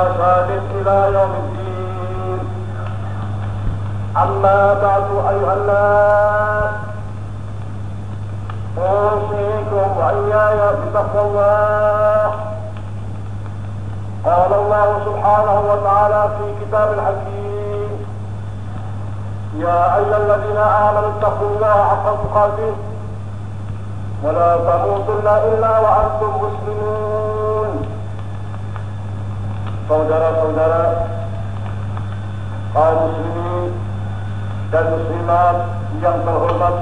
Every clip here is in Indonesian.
باحسان إلى يوم الدين اما بعد ايها الناس أوصيكم وإياي بتقوى الله قال الله سبحانه وتعالى في كتاب الحكيم يا أيها الذين آمنوا اتقوا الله حق تقاته ولا تموتن إلا وأنتم مسلمون saudara-saudara kaum muslimin dan muslimat yang terhormat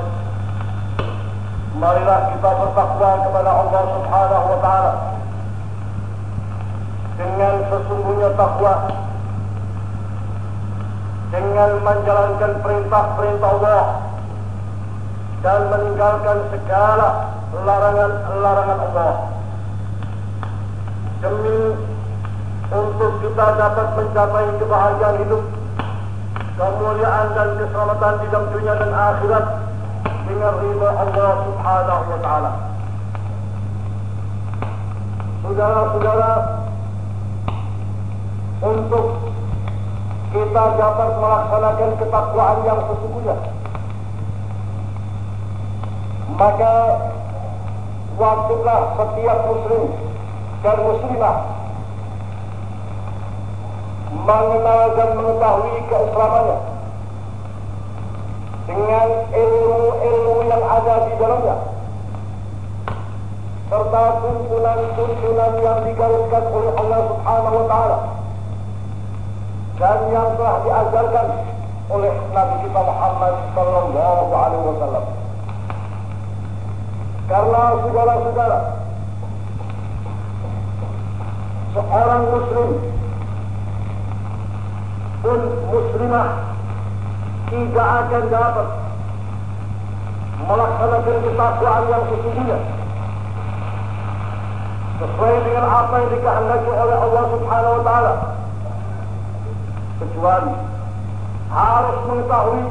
marilah kita bertakwa kepada Allah Subhanahu wa taala. Dengan sesungguhnya takwa dengan menjalankan perintah-perintah Allah dan meninggalkan segala larangan-larangan Allah. Demi untuk kita dapat mencapai kebahagiaan hidup kemuliaan dan keselamatan di dalam dunia dan akhirat dengan ridha Allah Subhanahu wa taala. Saudara-saudara, untuk kita dapat melaksanakan ketakwaan yang sesungguhnya, maka wajiblah setiap muslim dan muslimah mengenal dan mengetahui keislamannya. Dengan ilmu-ilmu yang ada di dalamnya. Serta tuntunan-tuntunan yang digariskan oleh Allah Subhanahu wa taala. Dan yang telah diajarkan oleh Nabi kita Muhammad sallallahu alaihi wasallam. Karena saudara-saudara seorang muslim pun muslimah tidak akan dapat melaksanakan ketakwaan yang sesungguhnya. Sesuai dengan apa yang dikehendaki oleh Allah Subhanahu wa taala. Kecuali harus mengetahui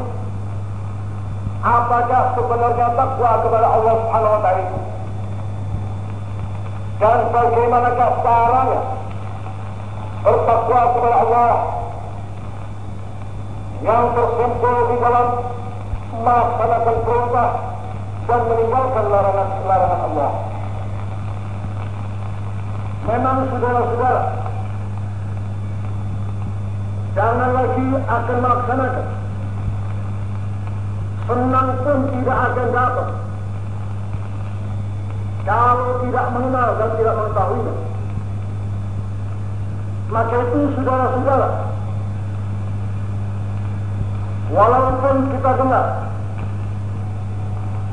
apakah sebenarnya takwa kepada Allah Subhanahu wa taala. Dan bagaimanakah caranya bertakwa kepada Allah yang tersimpul di dalam melaksanakan perintah dan meninggalkan larangan-larangan Allah. Memang saudara-saudara, jangan lagi akan melaksanakan. Senang pun tidak akan dapat. Kalau tidak mengenal dan tidak mengetahuinya. Maka itu saudara-saudara, Walaupun kita dengar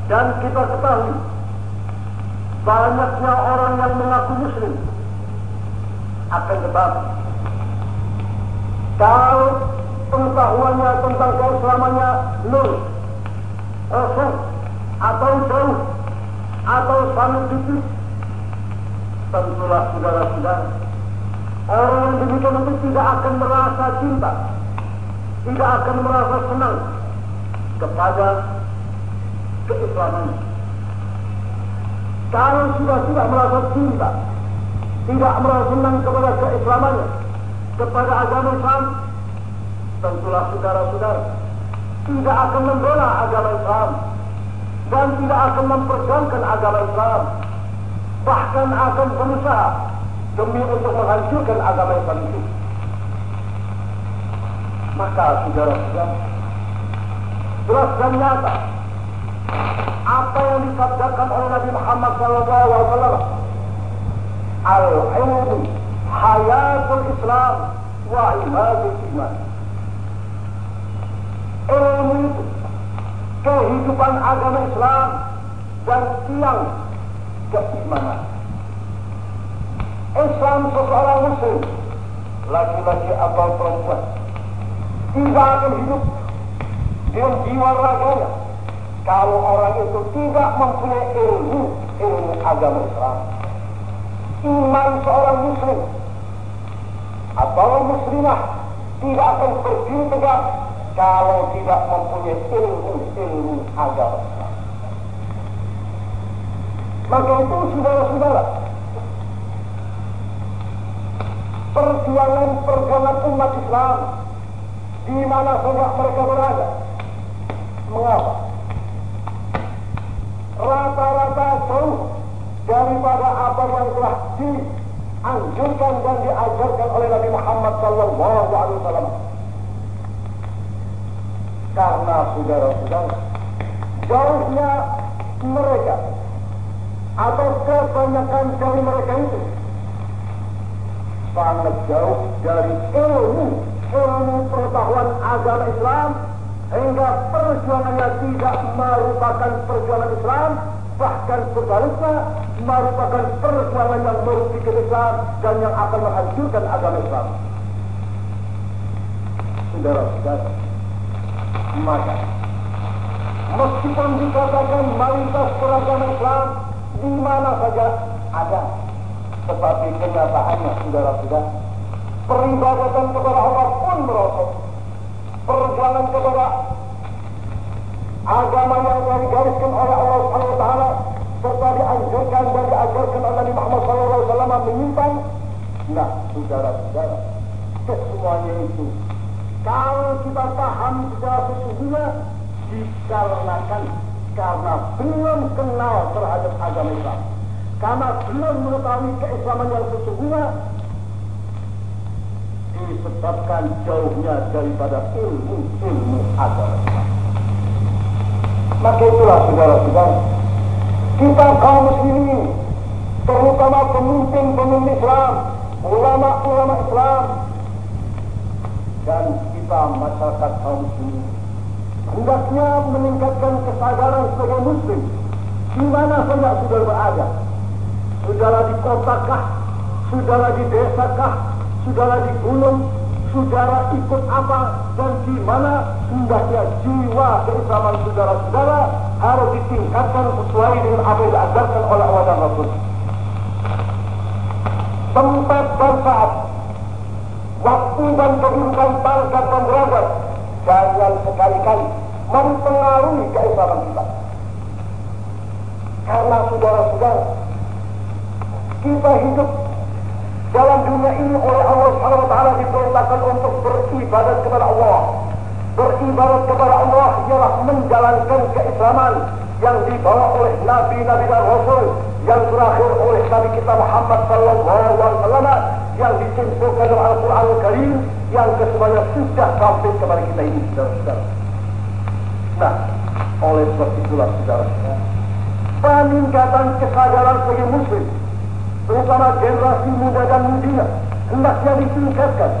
dan kita ketahui banyaknya orang yang mengaku muslim akan tetapi kalau pengetahuannya tentang keislamannya nol, kosong atau jauh atau sangat tipis tentulah saudara-saudara orang yang demikian itu tidak akan merasa cinta tidak akan merasa senang kepada keislaman. Kalau sudah tidak merasa cinta, tidak merasa senang kepada keislamannya, kepada agama Islam, tentulah saudara-saudara tidak akan membela agama Islam dan tidak akan memperjuangkan agama Islam, bahkan akan berusaha demi untuk menghancurkan agama Islam itu. Maka saudara-saudara, jelas dan nyata apa yang disabdakan oleh Nabi Muhammad SAW al-ilmu hayatul Islam wa ibadul iman. Ilmu itu kehidupan agama Islam dan tiang keimanan. Islam seseorang muslim, laki-laki atau perempuan, tidak akan hidup dengan jiwa raganya kalau orang itu tidak mempunyai ilmu ilmu agama Islam. Iman seorang muslim atau muslimah tidak akan berdiri tegak kalau tidak mempunyai ilmu-ilmu agama Islam. Maka itu saudara-saudara, perjuangan-perjuangan umat Islam di mana saja mereka berada. Mengapa? Rata-rata jauh daripada apa yang telah dianjurkan dan diajarkan oleh Nabi Muhammad Wasallam. Karena saudara-saudara, jauhnya mereka atau kebanyakan dari mereka itu sangat jauh dari ilmu ilmu pengetahuan agama Islam hingga perjuangannya tidak merupakan perjuangan Islam bahkan sebaliknya merupakan perjuangan yang merugikan Islam dan yang akan menghancurkan agama Islam. Saudara-saudara, maka meskipun dikatakan mayoritas beragama Islam di mana saja ada, tetapi kenyataannya saudara-saudara peribadatan kepada Allah pun merosot. Perjuangan kepada agama yang telah digariskan oleh Allah taala serta dianjurkan dan diajarkan oleh Nabi Muhammad SAW menyimpang. Nah, saudara-saudara, kesemuanya itu kalau kita paham secara sesungguhnya dikarenakan karena belum kenal terhadap agama Islam. Karena belum mengetahui keislaman yang sesungguhnya, disebabkan jauhnya daripada ilmu-ilmu agama. Maka itulah saudara-saudara, kita kaum muslimin, terutama pemimpin-pemimpin Islam, ulama-ulama Islam, dan kita masyarakat kaum muslimin, hendaknya meningkatkan kesadaran sebagai muslim, di mana saja sudah berada, sudahlah di kota kah, sudahlah di desa kah, saudara di gunung, saudara ikut apa dan di mana hendaknya jiwa keislaman saudara-saudara harus ditingkatkan sesuai dengan apa yang diajarkan oleh Allah dan Rasul. Tempat dan saat, waktu dan kedudukan pangkat dan derajat jangan sekali-kali mempengaruhi keislaman kita. Karena saudara-saudara, kita hidup dalam dunia ini oleh Allah Subhanahu wa taala diperintahkan untuk beribadat kepada Allah. Beribadat kepada Allah ialah menjalankan keislaman yang dibawa oleh nabi-nabi dan rasul yang terakhir oleh Nabi kita Muhammad sallallahu alaihi wasallam yang disimpulkan dalam Al-Qur'an Al-Karim yang kesemuanya sudah sampai kepada kita ini saudara-saudara. Nah, oleh sebab itulah saudara, peningkatan kesadaran sebagai muslim terutama generasi muda dan mudia hendaknya ditingkatkan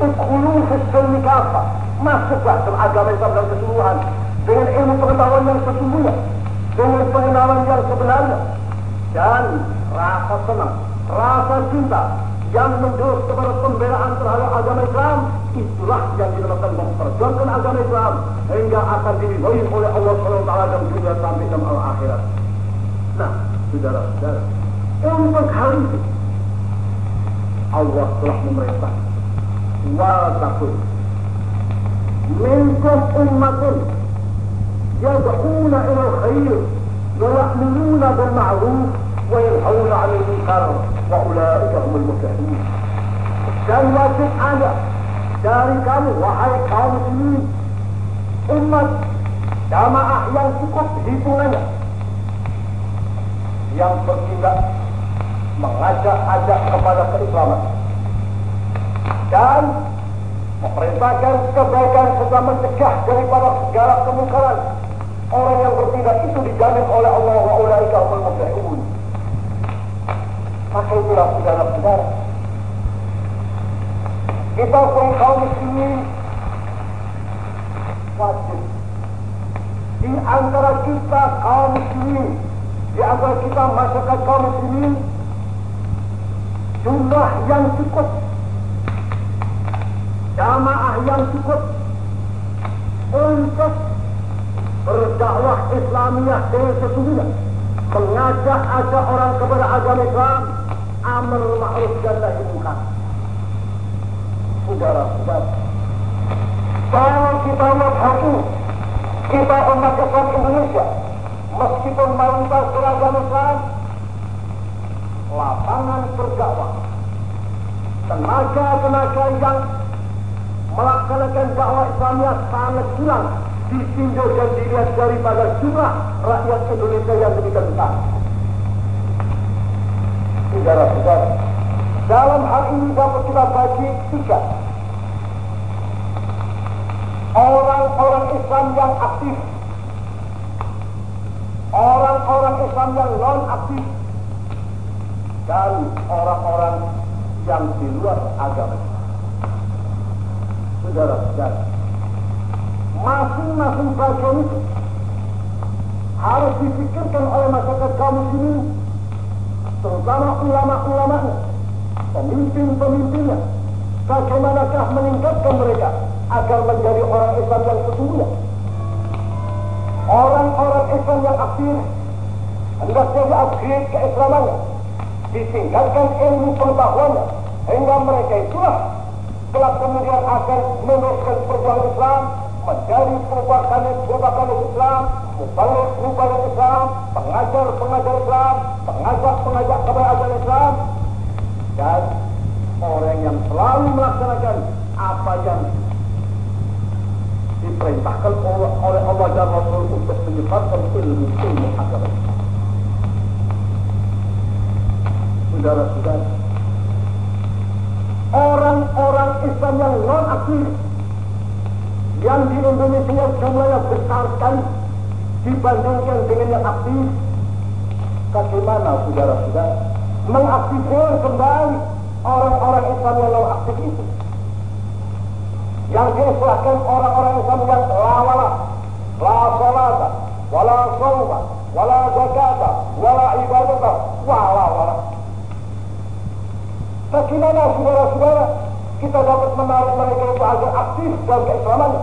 ukhulu fisilmi kafa masuklah dalam agama Islam dan keseluruhan. Dengan ilmu pengetahuan yang sesungguhnya dengan pengenalan yang sebenarnya. Dan rasa senang rasa cinta yang mendorong kepada pembelaan terhadap agama Islam itulah yang dinamakan memperjuangkan agama Islam hingga akan diridhoi oleh Allah SWT dan dunia sampai dalam akhirat. Nah, saudara-saudara, untuk hal itu Allah telah memerintah wal takun minkum ummatun. Yad'una ila khair. Wa ya'muruna bil ma'ruf wa yanhauna 'anil munkar. Wa ulaika humul muflihun. Dan wajib ada dari kamu wahai kaum muslimin umat jamaah yang cukup hitungannya. Yang bertindak mengajak-ajak kepada keislaman. Dan memerintahkan kebaikan serta mencegah daripada segala kemungkaran. Orang yang bertindak itu dijamin oleh Allah wa ulaika humul muflihun. Maka itu itulah saudara-saudara. Kita sebagai kaum muslimin wajib. Di antara kita kaum muslimin, di antara kita masyarakat kaum muslimin, jumlah yang cukup, jamaah yang cukup. Untuk berdakwah Islamiyah dengan sesungguhnya. Mengajak ajak orang kepada agama Islam amal ma'ruf dan nahi munkar. Saudara-saudara kalau kita lihat hari kita umat Islam Indonesia meskipun mayoritas beragama Islam lapangan berdakwah tenaga-tenaga yang melaksanakan dakwah Islamiyah sangat kurang ditinjau dan dilihat daripada jumlah rakyat Indonesia yang demikian besar. Saudara-saudara, dalam hal ini dapat kita bagi tiga. Orang-orang Islam yang aktif, orang-orang Islam yang non dan orang-orang yang di luar agama. Saudara-saudara, masing-masing bagian itu harus dipikirkan oleh masyarakat kaum muslimin terutama ulama-ulamanya pemimpin-pemimpinnya bagaimanakah meningkatkan mereka agar menjadi orang Islam yang sesungguhnya orang-orang Islam yang aktif hendaknya diupgrade keislamannya ditingkatkan ilmu pengetahuannya hingga mereka itulah kelak kemudian akan meneruskan perjuangan Islam menjadi perubahan perubahan Islam, mubalik mubalik Islam, pengajar pengajar Islam, pengajak pengajak kepada Islam, dan orang yang selalu melaksanakan apa yang diperintahkan oleh Allah dan Rasul untuk menyebarkan ilmu ilmu agama. Saudara-saudara, orang-orang Islam yang non aktif yang di Indonesia jumlahnya besar sekali dibandingkan dengan yang aktif. Bagaimana saudara-saudara mengaktifkan kembali orang-orang Islam yang non aktif itu? Yang diistilahkan orang-orang Islam yang la wala, la salata, wala sawma, wala zakata, wala ibadata, wala wala. Bagaimana saudara-saudara kita dapat menarik mereka itu agar aktif dalam keislamannya.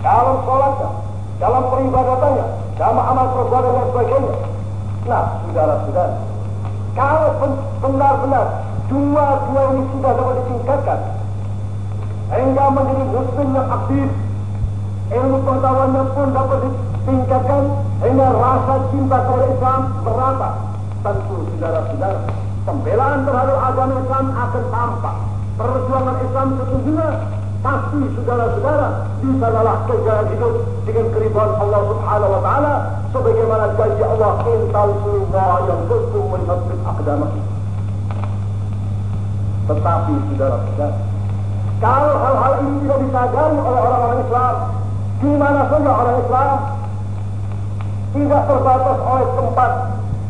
Dalam sholatnya, dalam peribadatannya, dalam amal perbuatan dan sebagainya. Nah, saudara-saudara, kalau benar-benar dua-dua ini sudah dapat ditingkatkan, hingga menjadi muslim yang aktif, ilmu pengetahuannya pun dapat ditingkatkan, hingga rasa cinta kepada Islam merata. Tentu saudara-saudara, pembelaan terhadap agama Islam akan tampak. Perjuangan Islam sesungguhnya pasti saudara-saudara bisa lelah jalan hidup dengan keribuan Allah Subhanahu wa taala sebagaimana janji Allah in semua yang kuntum min akdama. Tetapi saudara-saudara, kalau hal-hal ini tidak disadari oleh orang-orang Islam, di mana saja orang Islam tidak terbatas oleh tempat,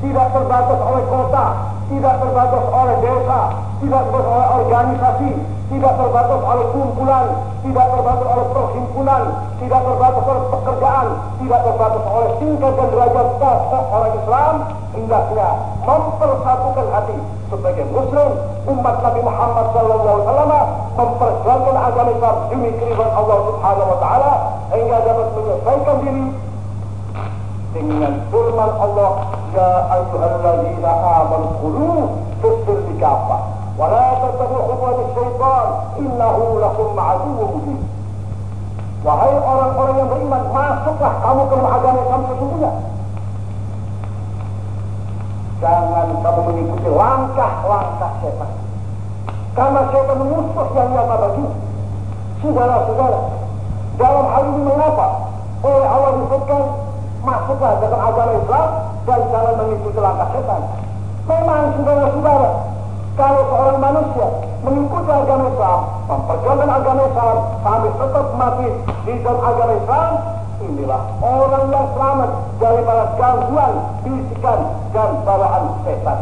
tidak terbatas oleh kota, tidak terbatas oleh desa, tidak terbatas oleh organisasi, tidak terbatas oleh kumpulan, tidak terbatas oleh perhimpunan, tidak terbatas oleh pekerjaan, tidak terbatas oleh tingkat dan derajat pokok orang Islam, hendaknya mempersatukan hati sebagai Muslim umat Nabi Muhammad SAW memperjuangkan agama Islam demi keribuan Allah Subhanahu Wa Taala hingga dapat menyelesaikan diri dengan firman Allah ya ayyuhalladzina amanu qulu fis kafah wa la tattabi'u syaitan innahu lakum aduwwun mubin Wahai orang-orang yang beriman, masuklah kamu ke agama Islam sesungguhnya. Jangan kamu mengikuti langkah-langkah setan. Karena setan musuh yang nyata bagi saudara-saudara. Dalam hal ini mengapa oleh Allah disebutkan masuklah dalam agama Islam dan jangan mengikuti langkah setan. Memang saudara-saudara, kalau seorang manusia mengikuti agama Islam, memperjuangkan agama Islam, sampai tetap mati di dalam agama Islam, inilah orang yang selamat daripada gangguan, bisikan, dan bawaan setan.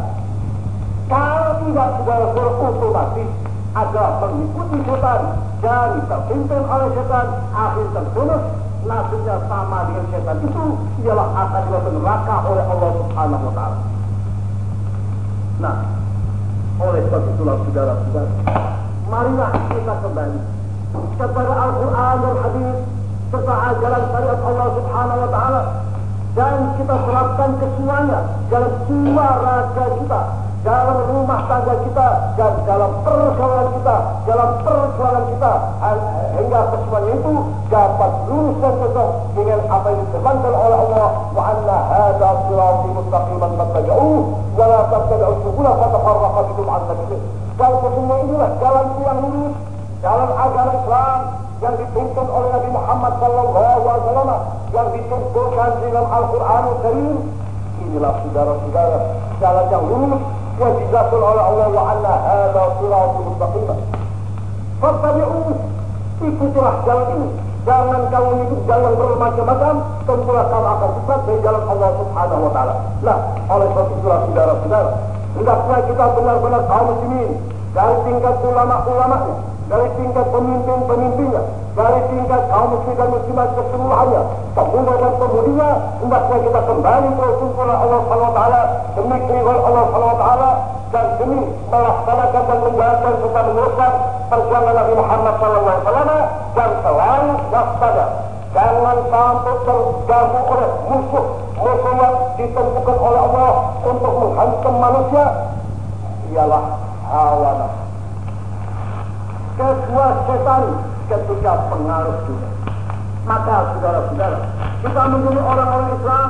Kalau tidak saudara-saudara otomatis adalah mengikuti setan dan terpimpin oleh setan, akhir terjerumus nasibnya sama dengan setan itu ialah akan dilakukan neraka oleh Allah Subhanahu wa taala. Nah, oleh sebab itulah saudara-saudara, marilah kita kembali kepada Al-Quran dan Hadis serta ajaran syariat Allah Subhanahu Wa Taala dan kita terapkan kesemuanya dalam jiwa raga kita, dalam rumah tangga kita dan dalam pergaulan kita, dalam perjuangan kita hingga kesemuanya itu dapat lurus dan cocok dengan apa yang disebutkan oleh Allah wa anna hadza sirati mustaqiman fattabi'uhu wa la tattabi'us subula fatafarraqa bikum an sabilihi. Dan kesemua inilah jalan yang lurus dalam agama Islam yang dituntun oleh Nabi Muhammad Sallallahu Alaihi Wasallam yang dituntunkan dalam Al-Quran Karim inilah saudara-saudara jalan yang lurus yang dijelaskan oleh Allah wa anna hadza siratul mustaqim. Fattabi'u ikutilah jalan ini. Jangan kamu ikut jalan bermacam-macam tentulah kamu akan sesat dari jalan Allah Subhanahu wa taala. Nah oleh sebab itulah saudara-saudara hendaknya kita benar-benar kaum muslimin dari tingkat ulama-ulamanya dari tingkat pemimpin-pemimpinnya, dari tingkat kaum muslim dan muslimat keseluruhannya, pemuda dan pemudinya, hendaknya kita kembali bersyukur Allah SWT demi kerinduan Allah SWT dan demi melaksanakan dan menjalankan serta meneruskan perjuangan Nabi Muhammad SAW dan selalu waspada. Jangan sampai terganggu oleh musuh musuh yang ditentukan oleh Allah untuk menghantam manusia ialah hawa nafsu kedua setan ketika pengaruh juga. Maka saudara-saudara, kita menjadi orang-orang Islam,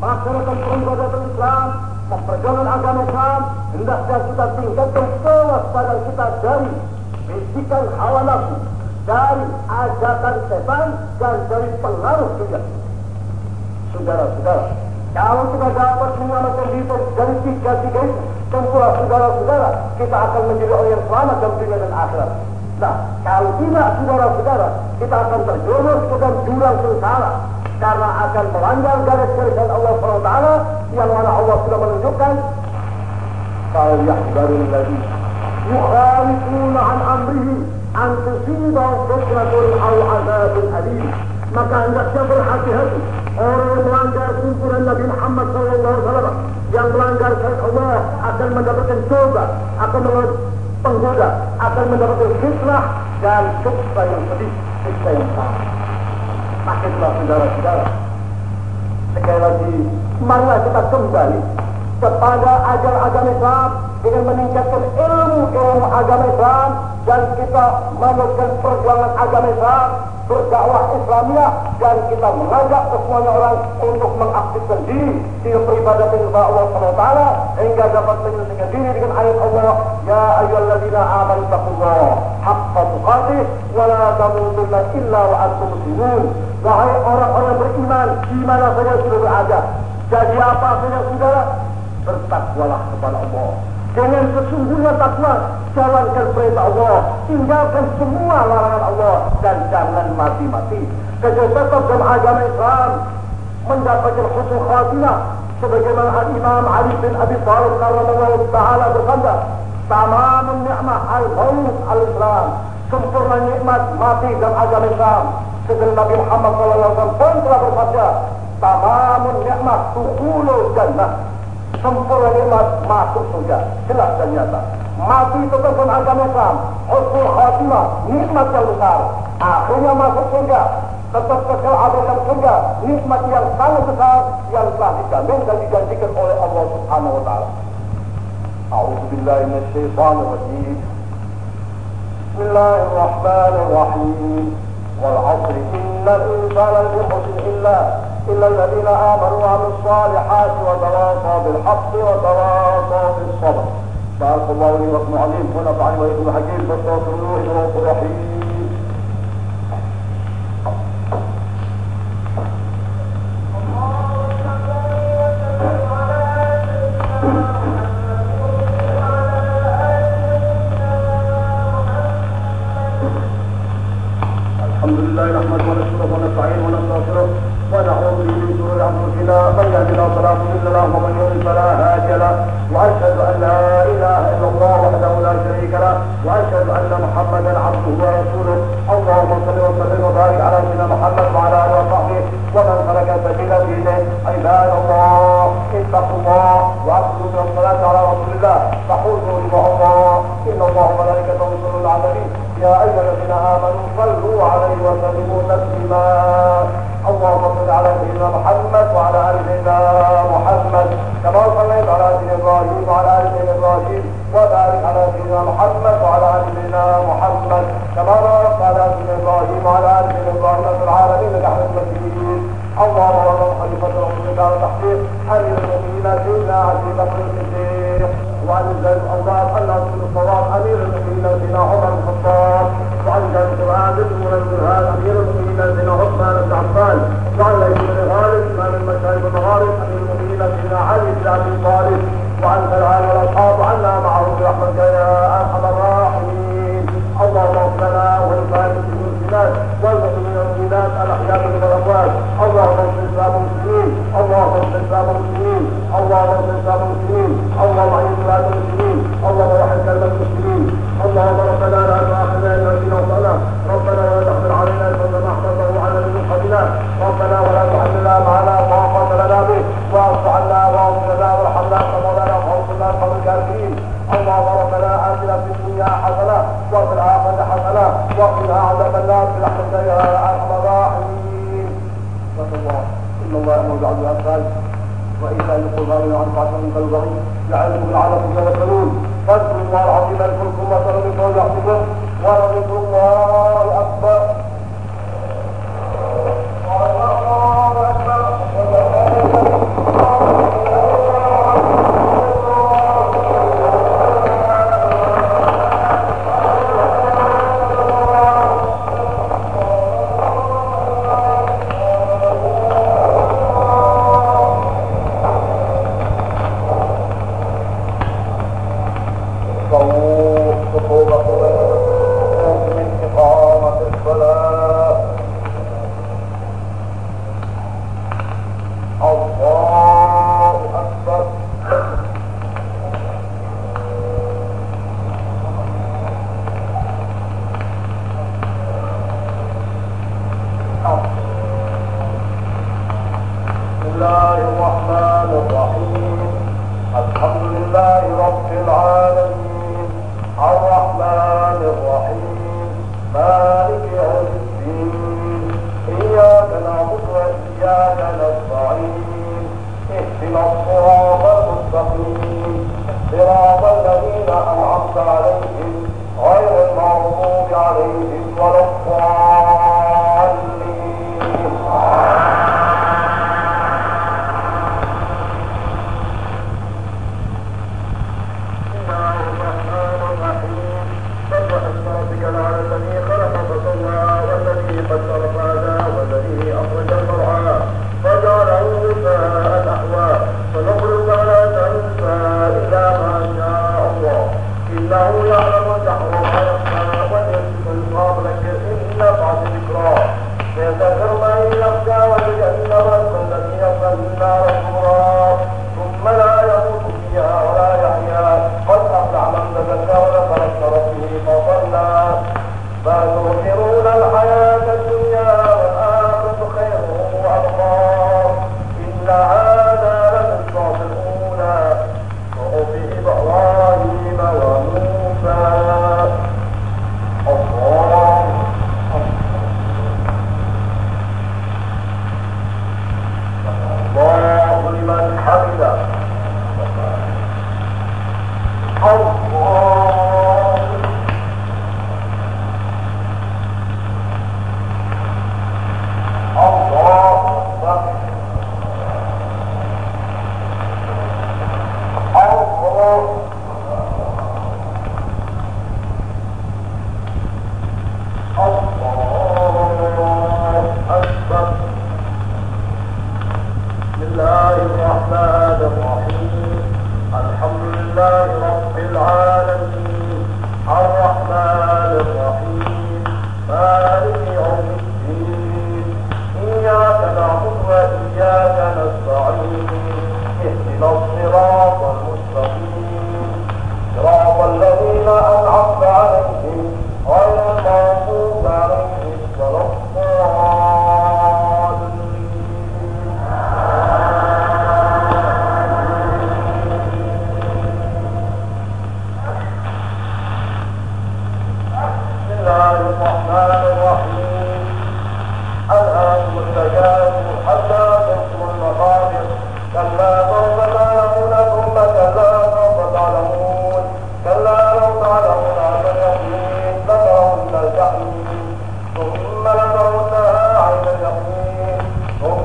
melaksanakan peribadatan Islam, memperjuangkan agama Islam, hendaknya kita tingkatkan kewaspadaan kita dari bisikan hawa nafsu, dari ajakan setan, dan dari pengaruh juga. Saudara-saudara, kalau kita dapat menyelamatkan diri dari tiga-tiga itu, tentulah saudara-saudara kita akan menjadi orang yang selamat dalam dunia dan akhirat. Nah, kalau tidak saudara-saudara, kita akan terjerumus ke dalam jurang sengsara. Karena akan melanggar garis-garis Allah SWT yang mana Allah sudah menunjukkan kalau yahdarul ladzi yukhalifuna an amrihi an tusibahum fitnatun aw azabun alim. Maka hendaknya berhati-hati orang yang melanggar tuntunan Nabi Muhammad SAW yang melanggar syariat Allah akan mendapatkan coba, akan mendapat penggoda, akan mendapatkan fitnah dan siksa yang pedih, siksa yang sama. Maka itulah saudara-saudara. Sekali lagi, marilah kita kembali kepada ajar agama Islam dengan meningkatkan ilmu ilmu agama Islam dan kita meneruskan perjuangan agama Islam berdakwah Islamiyah dan kita mengajak semuanya orang untuk mengaktifkan diri di peribadatan kepada Allah SWT hingga dapat menyelesaikan diri dengan ayat Allah Ya ayyuhalladzina amanu taqullah haqqa tuqatih wa la tamutunna illa wa antum muslimun. Wahai orang-orang beriman di mana saja sudah berada? Jadi apa saja saudara bertakwalah kepada Allah dengan sesungguhnya takwa jalankan perintah Allah tinggalkan semua larangan Allah dan jangan mati-mati. Kerja tetap dalam agama Islam mendapatkan husnul khatimah sebagaimana Imam Ali bin Abi Thalib karramallahu taala bersabda tamamun ni'mah al-maut al-Islam. Sempurna nikmat mati dalam agama Islam. Setelah Nabi Muhammad SAW pun telah bersabda tamamun ni'mah tuhulul jannah sempurna ini masuk surga. Jelas dan nyata. Mati itu kan agama Islam. Husnul khatimah. Nikmat yang besar. Akhirnya masuk surga. Tetap kekal ada dalam surga. Nikmat yang sangat besar yang telah dijamin dan dijanjikan oleh Allah Subhanahu wa taala. A'udzubillahi minasyaitonir rajim Bismillahirrahmanirrahim. Wal 'asri innal insana lafi khusr illa إلا الذين آمنوا وعملوا الصالحات وتواصوا بالحق وتواصوا بالصبر. بارك الله لي ولكم عليم ونفعني وإياكم الحكيم فاستغفروه إنه رحيم كما صليت على سيدنا إبراهيم وعلى آل سيدنا إبراهيم وبارك على سيدنا محمد وعلى آل سيدنا محمد. كما باركت على سيدنا إبراهيم وعلى آل سيدنا إبراهيم في العالمين إنك حميد مجيد. اللهم ارحم خليفة رسولك على تحقيق أمير المؤمنين سيدنا علي بكر الصديق. وعن الزاد الاوضاع ان رسول الصواب أمير المؤمنين سيدنا عمر بن الخطاب. وعن ذلك القران من الجهاد أمير المؤمنين سيدنا عثمان بن عفان. وعن ليث بن غالب إمام المشايخ المغارب المؤمنين سيدنا علي بن أبي طالب وعن الآل والاصحاب وعنا معهم برحمتك يا أرحم الراحمين. اللهم اغفر لنا ولخالق المسلمات والمؤمنين والمؤمنات الأحياء من الاموات اللهم انصر الاسلام المسلمين. اللهم انصر الاسلام المسلمين. اللهم انصر الاسلام المسلمين. اللهم اعز بلاد المسلمين. اللهم وحد المسلمين. اللهم ربنا لا تؤاخذنا سائل عن قاسم بن ضعيف لعلكم لعلكم تذكرون. فاذكروا الله العظيم يذكركم وسلمكم يعصمكم ورضيتم الله عليهم ولا الضالين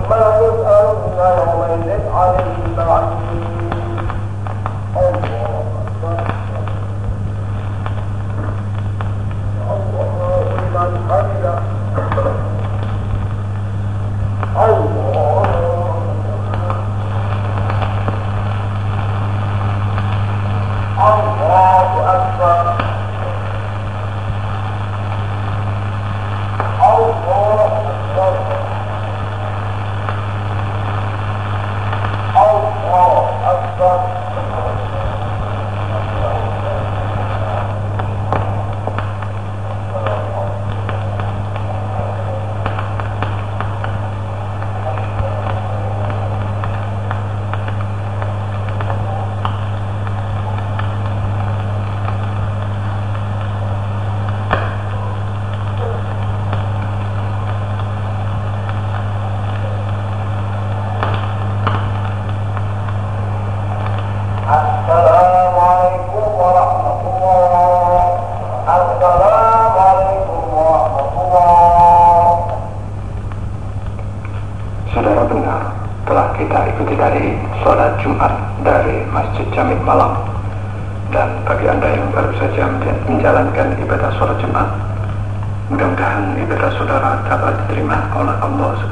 فلا تسألن يومئذ عن البعيد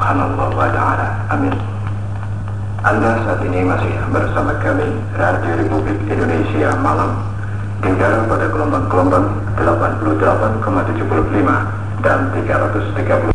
subhanallah wa ta'ala. Amin. Anda saat ini masih bersama kami Radio Republik Indonesia malam tinggal pada gelombang-gelombang 88,75 dan 330